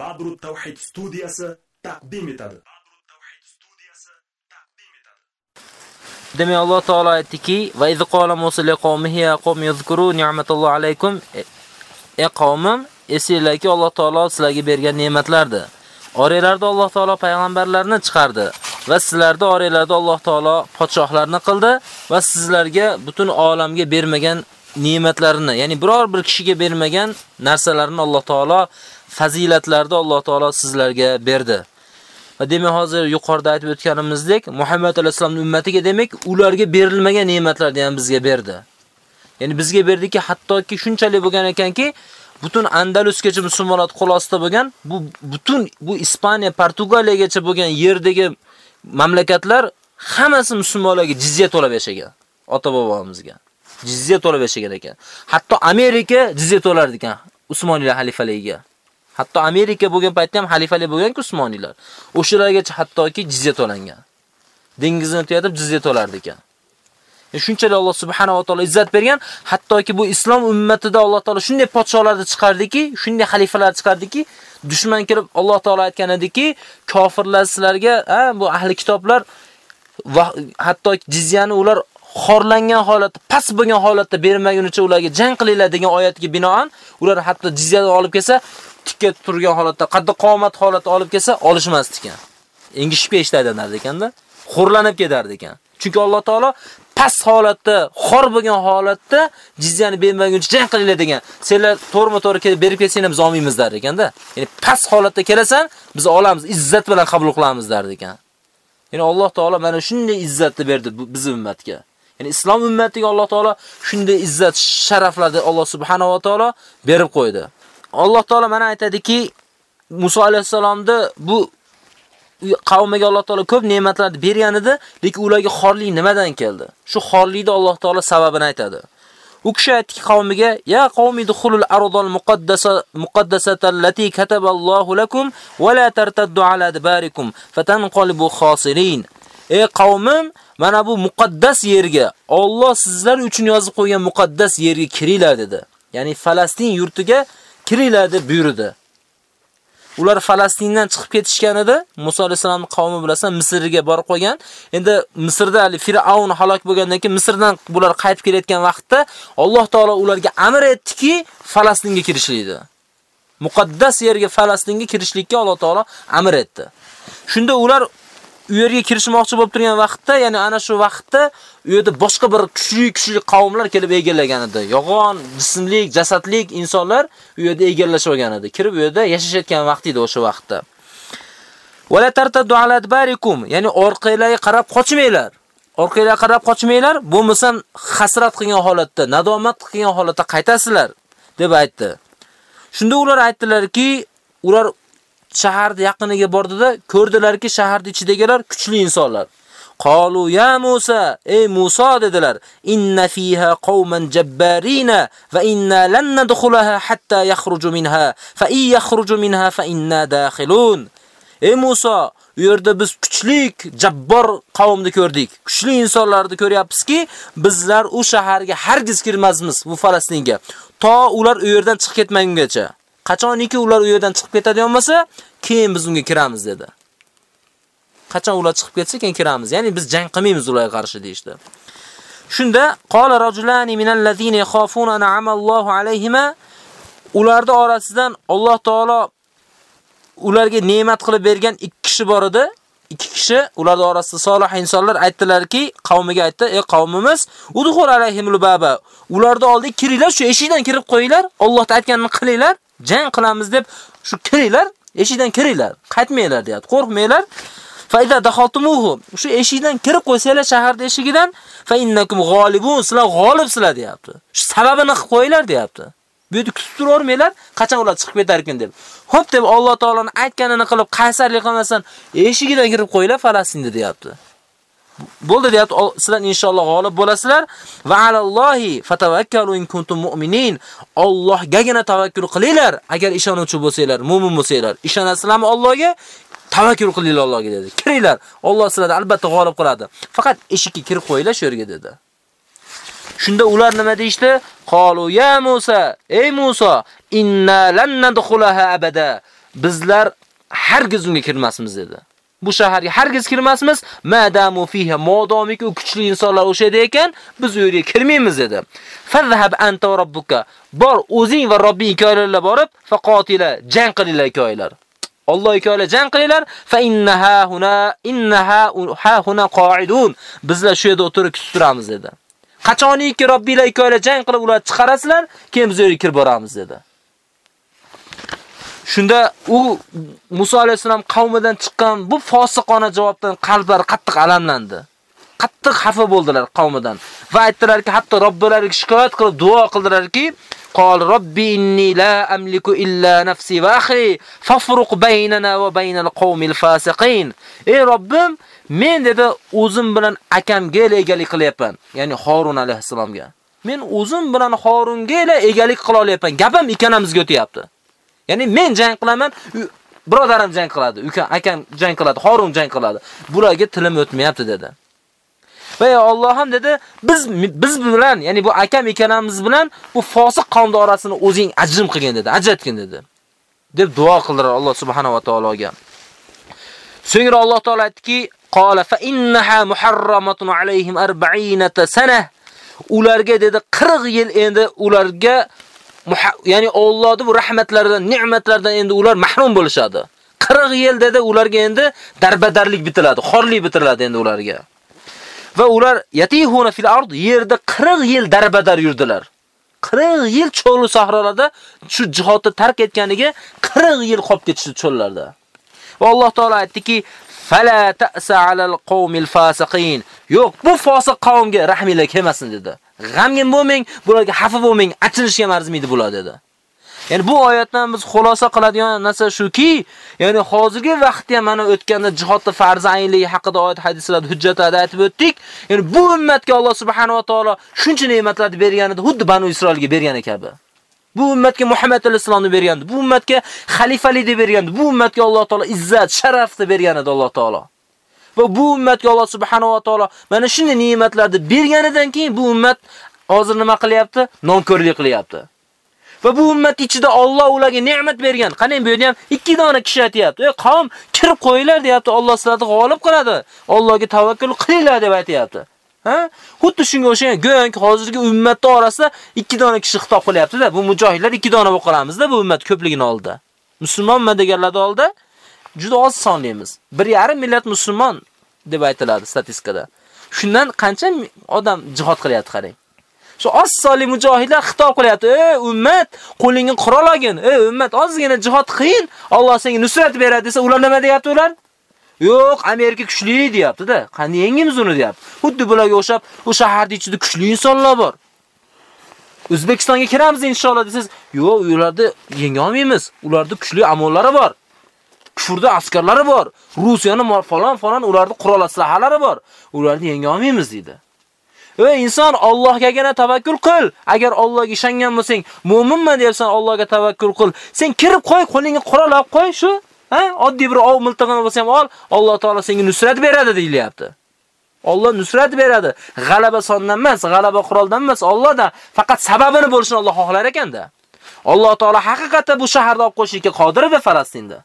Badrut Tawhid studiyasi taqdim etadi. Demak Alloh taolo aytdiki: "Va iz qala Musa liqawmihi ya qawmi yuzkuru ni'matallohi alaykum." Ey qavmim, esinglarki Alloh taolo sizlarga bergan ne'matlardir. Oranglarda Alloh taolo payg'ambarlarni chiqardi va sizlarda oranglarda Alloh taolo podshohlarni qildi va sizlarga butun olamga bermagan ne'matlarini, ya'ni biror bir kishiga bermagan narsalarni Alloh taolo fazilatlarda Alloh taolo sizlarga berdi. Va demak hozir yuqorida aytib o'tganimizdek, Muhammad alayhisolamning ummatiga demak ularga berilmagan ne'matlarni ham bizga berdi. Ya'ni bizga berdiki, hattoki shunchalik bo'lgan ekanki, butun Andalusgacha musulmonlar qo'l ostida bo'lgan, bu butun bu Ispaniya, Portugaliyagacha bo'lgan yerdagi mamlakatlar hammasi musulmonlarga jizya to'lab yashagan. Ota-bobomizga. Jizya to'lab yashagan ekan. Hatto Amerika jizya to'lar ekan Usmoniylar xalifaligiga. Hatto Amerika bo'lgan paytda ham xalifalik bo'lgan-ku Usmoniylar. O'shalargacha hattoki jizya to'langan. Dengizni o'tib jizya to'lardi ekan. E, shunchalik Alloh subhanahu va taolo izzat bergan, hattoki bu islom ummatida Alloh taolo shunday podsholarni chiqardiki, shunday xalifalar chiqardiki, dushman kelib Alloh taolo aytgan ediki, kofirlar sizlarga, ha, bu ahli kitoblar va hatto jizyani ular xorlangan holatda, past bo'lgan holatda bermagunicha ularga jang qilinglar degan oyatga binoan, ular hatto jizyani olib kelsa, tikka turgan holatda, qaddi qomat holatda olib kelsa, olishmasdi ekan. Engishib ketishlardan ekanda, xo'rlanib ketardi ekan. Chunki Alloh taolo past holatda, xor bo'lgan holatda jizyani bermaguncha jang qilinglar degan. Senlar to'g'rimi-to'g'ri kelib berib kelsanglar biz olmaymiz der ekanda. Ya'ni past holatda kelasan, biz olamiz, izzat bilan qabul qilamiz der ekan. Ya'ni Alloh taolo mana shunday izzatni berdi biz ummatga. Ya'ni islom ummatiga Alloh taolo shunday izzat, sharaflarni Alloh subhanahu va taolo berib qo'ydi. Alloh taolo mana aytadiki, Musa alayhisalomni bu qavmiga Alloh taolo ko'p ne'matlarni bergan edi, lekin ularga xorlik nimadan keldi? Shu xorlikni Alloh taolo sababini aytadi. U kishi aytdiki qavmiga: "Ya qavmi dukhulul ardal muqaddasa muqaddasata lati kataballohu lakum va la tartaddu ala adbarikum fatanqalibu khosirin." Ey qavmim, mana bu muqaddas yerga, Alloh sizlar uchun yozib qo'ygan muqaddas yerga kiringlar dedi. Ya'ni Falastin yurtiga kiringlar deb buyurdi. Ular Falastindan chiqib ketishgan edi. Musa alayhisolamning qavmi bilasan Misrga borib qolgan. Endi Misrda hali Fir'aun halok bo'lgandan keyin Misrdan bular qaytib kelayotgan vaqtda Alloh taolo ularga amr etdiki, Falastinga kirishlikni. Muqaddas yerga Falastinga kirishlikka Alloh taolo amr etdi. Shunda ular u yerga kirishmoqchi bo'lib turgan vaqtda, ya'ni ana shu vaqtda u yerda boshqa bir kuchli-kuchli qavmlar kelib egallagan edi. Yog'on, jismlik, jasadlik insonlar u yerda egallashib olgan edi. Kirib u yerda yashashayotgan vaqt edi o'sha vaqtda. Wala tartaddu ala adbarikum, ya'ni orqalarga qarab qochmanglar. Orqalarga qarab qochmanglar, bo'lmasam hasrat qilgan holatda, nadomat qilgan holatda qaytasizlar deb aytdi. Shunda ular aytdilarki, ular shaharni yaqiniga bordida ko'rdilarki, shaharni ichidagilar kuchli insonlar. Qalu ya Musa, ey Musa dedilar, inna fiha qauman jabbarina va inna lan nadkhulaha hatta yakhruju minha, fa in yakhruju minha fa inna dakhilun. Ey Musa, u yerda biz kuchlik, jabbor qavmni ko'rdik. Kuchli insonlarni ko'ryapmizki, bizlar u shaharga hargiz kirmasmiz, bu Falastinga. To ular u yerdan chiqib ketmagungacha. Qachoniki ular u yerdan chiqib ketadigan bo'lsa, keyin biz unga kiramiz dedi. Qachon ular chiqib ketsa, keyin kiramiz. Ya'ni biz jang qilmaymiz ularga qarshi deyshti. Shunda qola rajulani minal ladina yakhafuna an'ama Allohu alayhima ularning orasidan Alloh taolo ularga ne'mat qilib bergan ikki kishi bor edi. Ikki kishi ularning orasida solih insonlar aytdilarki, qavmiga aytdi: "Ey qavmimiz, udkhul alayhimul baba." Ularni oldi kiringlar, shu eshikdan kirib qo'yinglar, Allohning aytganini qilinglar, jang qilamiz deb shu kiringlar, eshikdan kiringlar, qaytmanglar deyapti. Qo'rqmanglar. Fa idza dakhaltumuhu, shu eshikdan kirib qo'ysanglar shaharda eshigidan, fa innakum g'olibun, sizlar g'olibsizlar deyapti. Shu sababini qilib qo'yinglar deyapti. Bu yerda kutib turavermanglar, qachon ular chiqib ketar ekan deb. Xo'p deb Alloh taolaning aytganini qilib qaysarlik qilmasan, eshigidan kirib qo'yinglar Falastinda deyapti. Bo'ldi deyapti, sizlar inshaalloh g'olib bo'lasizlar va alallohi fatavakkalu in kuntum mu'minin. Allohgagina tavakkul qilinglar agar ishonuvchi bo'lsanglar, mu'min bo'lsanglar. Ishonasizlarmi Allohga? Tavakkul qilinglar Allohga dedi. Kiringlar, Alloh sizlarni albatta g'olib qiladi. Faqat eshikka kirib qo'yinglar shu yerga dedi. Shunda ular nima deyshti? Qalu ya Musa, ey Musa, inna lan nadkhulaha abada. bizlar hargiz unga kirmasmiz dedi. Bu shaharga hargiz kirmasmiz, madamu fiha modomiki u kuchli insonlar o'sha yerda ekan, biz u yerga kirmaymiz dedi. Fazhab anta va robbuka. Bor o'zing va Robbing hikoyalarga borib, faqotila jang qilinglar hikoyalar. Alloh hikoyalar jang qilinglar, fa innaha huna innaha ha huna qa'idun. Bizlar shu yerda o'tirib kutib turamiz dedi. Qachoniki Robbinglar hikoyalar jang qilib ular chiqarasizlar, keyin biz u yerga kirib boramiz dedi. Shunda u Musa alayhisalom qavmidan chiqqan bu fosiqona javobdan qalblari qattiq alamlandi. Qattiq xafa bo'ldilar qavmidan va aytdilarki, hatto Robbilariga shikoyat qilib duo qildilarki, qol robbi inni la amliku illa nafsi va akhi fafruq baynana va baynal qawmil fasiqin. Ey Robbim, men dedi o'zim bilan akamga egalik qilyapman, ya'ni Harun alayhisalomga. Men o'zim bilan Harunga egalik qila olyapman. Gapim ikkalamizga o'tyapti. Ya'ni men jang qilaman, birodarim jang qiladi, ukam, akam jang qiladi, Harun jang qiladi. Bularga tilim o'tmayapti dedi. Va Alloh ham dedi, biz biz bilan, ya'ni bu akam ekanamiz bilan bu fosiq qavm orasini o'zing ajrim qilgin dedi, ajratgin dedi. deb duo qildilar Alloh subhanahu va taologa. So'ngra Alloh taolo aytdiki, qala fa innaha muharramatun alayhim 40 sana. Ularga dedi 40 yil endi ularga ya'ni Allohning bu rahmatlaridan, ne'matlaridan endi ular mahrum bo'lishadi. 40 yil dedi ularga endi darbadarlik bitiladi, xorlik bitiladi endi ularga. Va ular yatihuna fil ard yerda 40 yil darbadar yurdilar. 40 yil cho'l sahrolarda shu jihodni tark etganiga 40 yil qolib ketishdi cho'llarda. Va Alloh taolo aytdiki, "Fala ta'sa 'alal qawmil fasiqin." Yo'q, bu fosiq qavmga rahminglar kelmasin dedi. G'amgin bo'lmang, bularga xafa bo'lmang, achinishga arzmaydi bular dedi. Ya'ni bu oyatdan biz xulosa qiladigan narsa shuki, ya'ni hozirgi vaqtda ham mana o'tganda jihodda farz aynligi haqida oyat hadislarda hujjatlarda aytib o'tdik. Ya'ni bu ummatga Alloh subhanahu va taolo shuncha ne'matlarni berganida xuddi Banu Isroilga bergani kabi. Bu ummatga Muhammad alayhisolamni bergandi. Bu ummatga xalifalikni bergandi. Bu ummatga Alloh taolo izzat, sharafni bergan edi Alloh taolo. Va bu ummatga Alloh subhanahu va taolo mana shunday ne'matlarni berganidan keyin bu ummat hozir nima qilyapti? Nonko'rlik qilyapti. Va bu ummat ichida Alloh ularga ne'mat bergan. Qanday bu yerda ham ikki dona kishi aytayapti. Ey qavm, kirib qo'yinglar deyapti. Alloh sizlarni g'olib qiladi. Allohga tavakkul qilinglar deb aytayapti. Ha? Xuddi shunga o'xshagan go'ng hozirgi ummatda orasida 2 dona kishi xitob qilyapti-da. Bu mujohidlar 2 dona bo'lib qolamizda bu ummat ko'pligini oldida. Musulmonman deganlarni oldida juda oz sonlimiz. 1.5 milliard musulmon deb aytiladi statistikada. Shundan qancha odam jihad qilyapti qarang. Shu oz sonli mujohidlar xitob qilyapti. Ey ummat, qo'lingni qurol olgin. Ey ummat, ozgina jihad qiyin, Alloh senga nusrat beradi desa, ular nima deyapti ular? Yo'q, Amerika kuchli deyapti-da. Qani yengimiz uni deyapti. Xuddi bularga o'xshab, u shaharning ichida kuchli insonlar bor. O'zbekistonga kiramiz inshaalloh desiz, yo'q, ularda yenga olmaymiz. Ularda kuchli amollari bor. Kufrda askarlari bor. Rusiyani falon falon ularda qurol aslahalari bor. Ularni yenga olmaymiz dedi. Ey inson, Allohgagina tavakkul qil. Agar Allohga ishongan bo'lsang, mu'minman dersan, Allohga tavakkul qil. Sen kirib qo'y, qo'lingga qurol olib qo'y shu. Ha? Oddiy bir ov miltig'ini bo'lsa ham ol, Alloh taolo senga nusrat beradi deyilyapti. Alloh nusrat beradi. G'alaba sondan emas, g'alaba quroldan emas, Allohdan. Faqat sababini bo'lishini Alloh xohlar ekanda. Alloh taolo haqiqatan bu shaharni olib qo'yishga qodir edi Falastinda.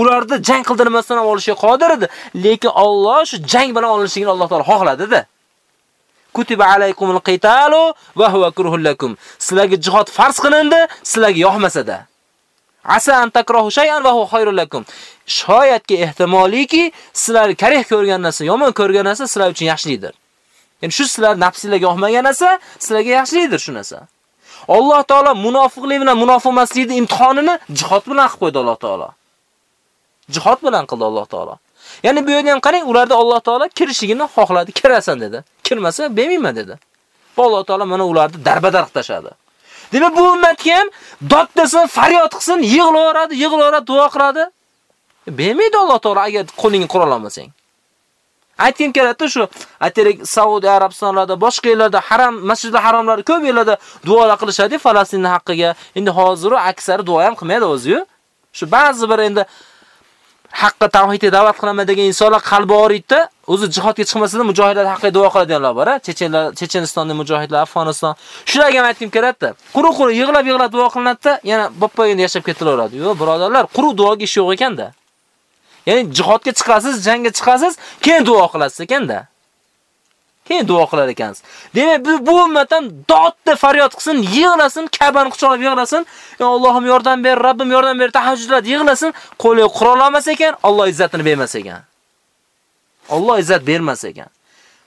Ularni jang qildirmasdan ham olishga qodir edi, lekin Alloh shu jang bilan olinishini Alloh taolo xohladi-da. Kutiba alaykumul qitalu va huwa kurhul lakum. Sizlarga jihad farz qilindi, sizlarga yoqmasa-da. Asa an takrahu shay'an va huwa khayrul lakum. Shoyatki ehtimoliki sizlar karih ko'rgan narsa, yomon ko'rgan narsa sizlar uchun yaxshilikdir. Ya'ni shu sizlar nafsingizga yoqmagan narsa sizlarga yaxshilikdir shu narsa. Alloh taolo munofiqlik bilan munofiqmaslikni imtihonini jihod bilan qilib qo'ydi Alloh taolo. Jihod bilan qildi Alloh taolo. Ya'ni bu yerda ham qarang, ularda Alloh taolo kirishligini xohladi, kirasan dedi. Kirmasa bermayman dedi. Alloh taolo mana ularni darbadar qilib tashadi. Demak, bu ummatga ham dod desin, faryod qilsin, yig'laveradi, yig'laveradi, duo qiladi. E, Bermaydi Alloh taolo agar qo'lingni qurol olmasang. Aytgan keladi shu, aytaylik Saudiya Arabistonlarida, boshqa yerlarda haram, masjidlar haromlari ko'p yerlarda duolar qilishadi Falastinni haqqiga. Endi hozir aksari duo ham qilmaydi o'zi-yu. Shu ba'zi bir endi haqqa tavhidga da'vat qilaman degan insonlar qalbi og'riydi, o'zi jihodga chiqmasada mujohidlar haqida duo qiladiganlar bor-a. Chechenlar, Chechenistonda mujohidlar, Afg'oniston. Shularga ham aytdim kerakda. Quruq-quruq yig'lab-yig'lab duo qilinadi-da, yana boppoyinda yashab ketilaveradi. Yo'q, birodarlar, quruq duoga ish yo'q ekanda. Ya'ni jihodga chiqasiz, jangga chiqasiz, keyin duo qilasiz ekanda. keyin duo qilar ekansiz. Demak, bu, bu ummatdan dodda faryod qilsin, yig'lasin, Ka'bani quchoqlab yig'lasin, "Ya Allohim yordam ber, Rabbim yordam ber", tahajjudlar yig'lasin, qo'li qura olmas ekan, Alloh izzatini bermas ekan. Alloh izzat bermas ekan.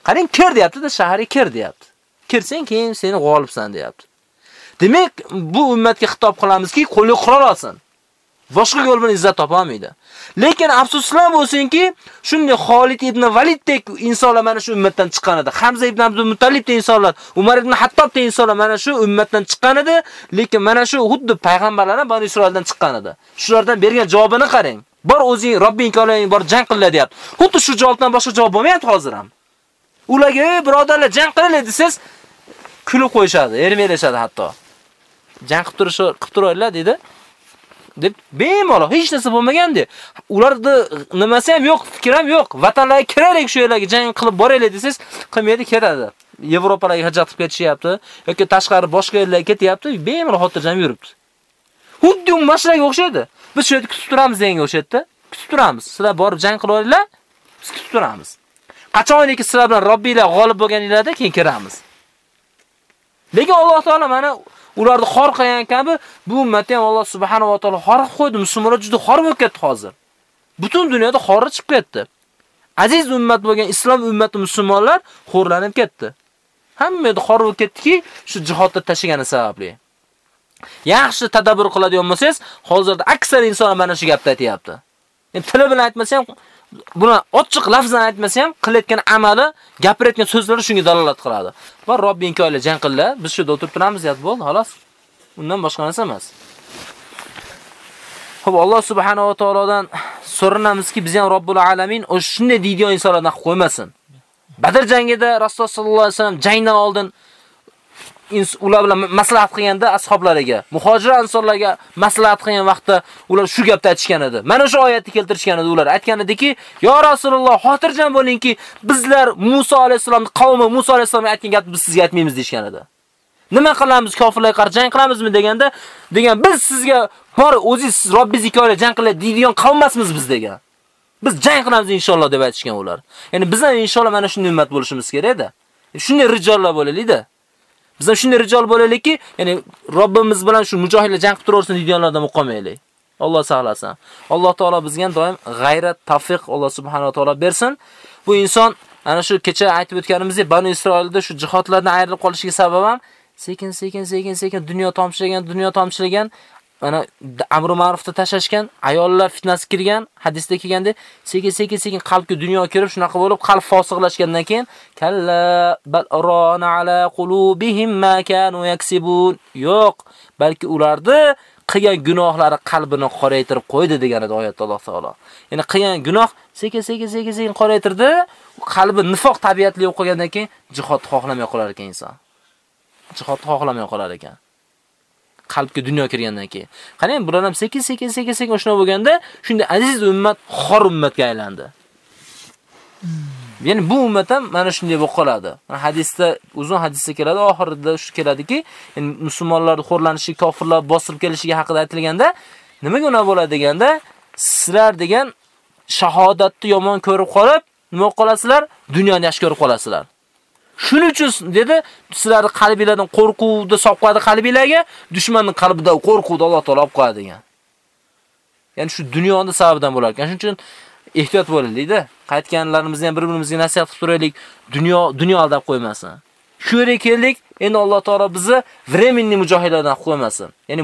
Qarang, kir deyapti-da, shaharga kir deyapti. Kirsang, keyin seni g'olibsan deyapti. Demak, bu ummatga xitob qilamizki, qo'li qurol olsin. Boshqa yo'l bilan izzat topa olmaydi. Lekin afsuslar bo'lsinki, shunday Xolid ibn Validdek insonlar mana shu ummatdan chiqqan edi. Hamza ibn Abdul Muttolibdek insonlar, Umar ibn Hattobdek insonlar mana shu ummatdan chiqqan edi, lekin mana shu xuddi payg'ambarlardan Bani Isroildan chiqqan edi. Shulardan bergan javobini qarang. Bor o'zing Robbing ko'laying, bor jang qilinglar deyapti. Xuddi shu javobdan boshqa javob bo'lmayapti hozir ham. Ularga, "Ey birodarlar, jang qilinglar" desiz, kulib qo'yishadi, ermelashadi hatto. Jang qilib turish, qilib turaylar dedi. deb bemalol hech narsa bo'lmagandi. Ularda nimasi ham yo'q, fikr ham yo'q. Vatanlarga kiraylik shu yerlarga jang qilib boraylik desiz, qilmaydi, ketadi. Yevropalarga hajat qilib ketishyapti yoki tashqari boshqa yerlarga ketyapti, bemalol xotirjam yuribdi. Xuddi u mashraga o'xshaydi. Biz shu yerda kutib turamiz deganga yerda. Kutib turamiz. Sizlar borib jang qilib biz kutib turamiz. Qachonki sizlar bilan Robbiylar g'olib bo'lganinglarda keyin kiramiz. Lekin Alloh taolo mana ularni xor qilgan kabi bu ummatni ham Alloh subhanahu va taolo xor qilib qo'ydi. Musulmonlar juda xor bo'lib ketdi hozir. Butun dunyoda xorra chiqib ketdi. Aziz ummat bo'lgan islom ummati musulmonlar xo'rlanib ketdi. Hamma yerda xor bo'lib ketdiki, shu jihodda tashigani sababli. Yaxshi tadabbur qiladigan bo'lsangiz, hozirda aksar insonlar mana shu gapni aytayapti. Endi tili bilan aytmasa ham buni ochiq lafzan aytmasa ham qilayotgan amali, gapirayotgan so'zlari shunga dalolat qiladi. Va Robbing ko'yla jang qillar, biz shu yerda o'tirib turamiz, yot bo'ldi, xolos. Undan boshqa narsa emas. Xo'p, Alloh subhanahu va taolodan so'ranamizki, biz ham Robbul alamin o'sha shunday deydigan insonlardan qo'ymasin. Badr jangida Rasululloh sollallohu alayhi vasallam jangdan oldin ular bilan maslahat qilganda ashablariga, muhojir ansorlarga maslahat qilgan vaqtda ular shu gapni aytishgan edi. Mana shu oyatni keltirishgan edi ular. Aytgan ediki, "Yo Rasululloh, xotirjam bo'lingki, bizlar Musa alayhisolamning qavmi Musa alayhisolam aytgan gapni biz sizga aytmaymiz" deshgan edi. Nima qilamiz? Kofirlarga qarshi jang qilamizmi deganda, degan biz sizga bor o'zingiz Robbingizga ko'ra jang qilay deydigan qavm emasmiz biz degan. Biz jang qilamiz inshaalloh deb aytishgan ular. Ya'ni biz ham inshaalloh mana shunday ummat bo'lishimiz kerak edi. Shunday rijollar bo'laylik-da. Biz ham shunday rijol bo'laylikki, ya'ni Robbimiz bilan shu mujohidlar jang qilib turaversin deydiganlardan qolmaylik. Alloh saqlasin. Alloh taolo bizga doim g'ayrat, tavfiq Alloh subhanahu va taolo bersin. Bu inson ana shu kecha aytib o'tganimizdek, Bani Isroilda shu jihodlardan ayrilib qolishiga sabab ham sekin sekin sekin sekin dunyo tomchilagan, dunyo tomchilagan mana amri ma'rufda tashashgan, ayollar fitnasi kirgan, hadisda kelganda, sekin-sekin sekin qalbga dunyo kirib, shunaqa bo'lib, qalb fosiqlashgandan keyin kalla bal rana ala qulubihim ma kanu yaksibun. Yo'q, balki ularni qilgan gunohlari qalbini qoraytirib qo'ydi degan edi oyatda Alloh taolo. Ya'ni qilgan gunoh sekin-sekin sekin-sekin qoraytirdi, qalbi nifoq tabiatli bo'lib qolgandan keyin jihod xohlamay qolar ekan inson. Jihod xohlamay qolar ekan. Qalbga dunyo kirgandan keyin. Qarang, bular ham sekin-sekin sekin-sekin shuna bo'lganda, shunday aziz ummat xor ummatga aylandi. Ya'ni bu ummat ham mana shunday bo'lib qoladi. Hadisda, uzun hadisda keladi, oxirida shu keladiki, ya'ni musulmonlarning xo'rlanishi, kofirlar bosib kelishiga haqida aytilganda, nima gunoh bo'ladi deganda, sizlar degan shahodatni yomon ko'rib qolib, nima qolasizlar? Dunyoni yaxshi ko'rib qolasizlar. Shuning uchun dedi, sizlarni qalbingizdan qo'rquvni solib qo'yadi qalbingizga, dushmanning qalbida qo'rquvni Alloh taolob qo'yadi degan. Ya'ni shu dunyoning sababidan bo'lar ekan. Shuning uchun ehtiyot bo'laylik-da. Qaytganlarimizni ham bir-birimizga nasihat qilib turaylik. Dunyo dunyo aldab qo'ymasin. Shu yerga keldik, endi Alloh taolo bizni временный mujohidlardan qo'ymasin. Ya'ni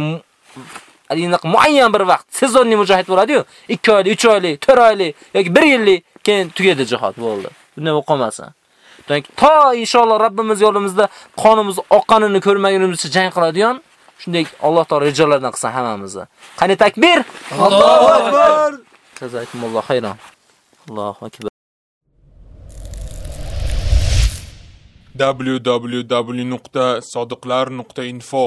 aliniq muayyan bir vaqt sezonli mujohid bo'ladi-yu, 2 oylik, 3 oylik, 4 oylik yoki 1 yillik keyin tugadi jihad bo'ldi. Bunday bo'lmasin. To inshaalloh Rabbimiz yo'limizda qonimiz oqqanini ko'rmagunimizcha jang qiladigan shunday Alloh taolo rijolardan qilsin hammamizni. Qani takbir! Allohu akbar! Jazakumulloh xayron. Allohu akbar. www.sodiqlar.info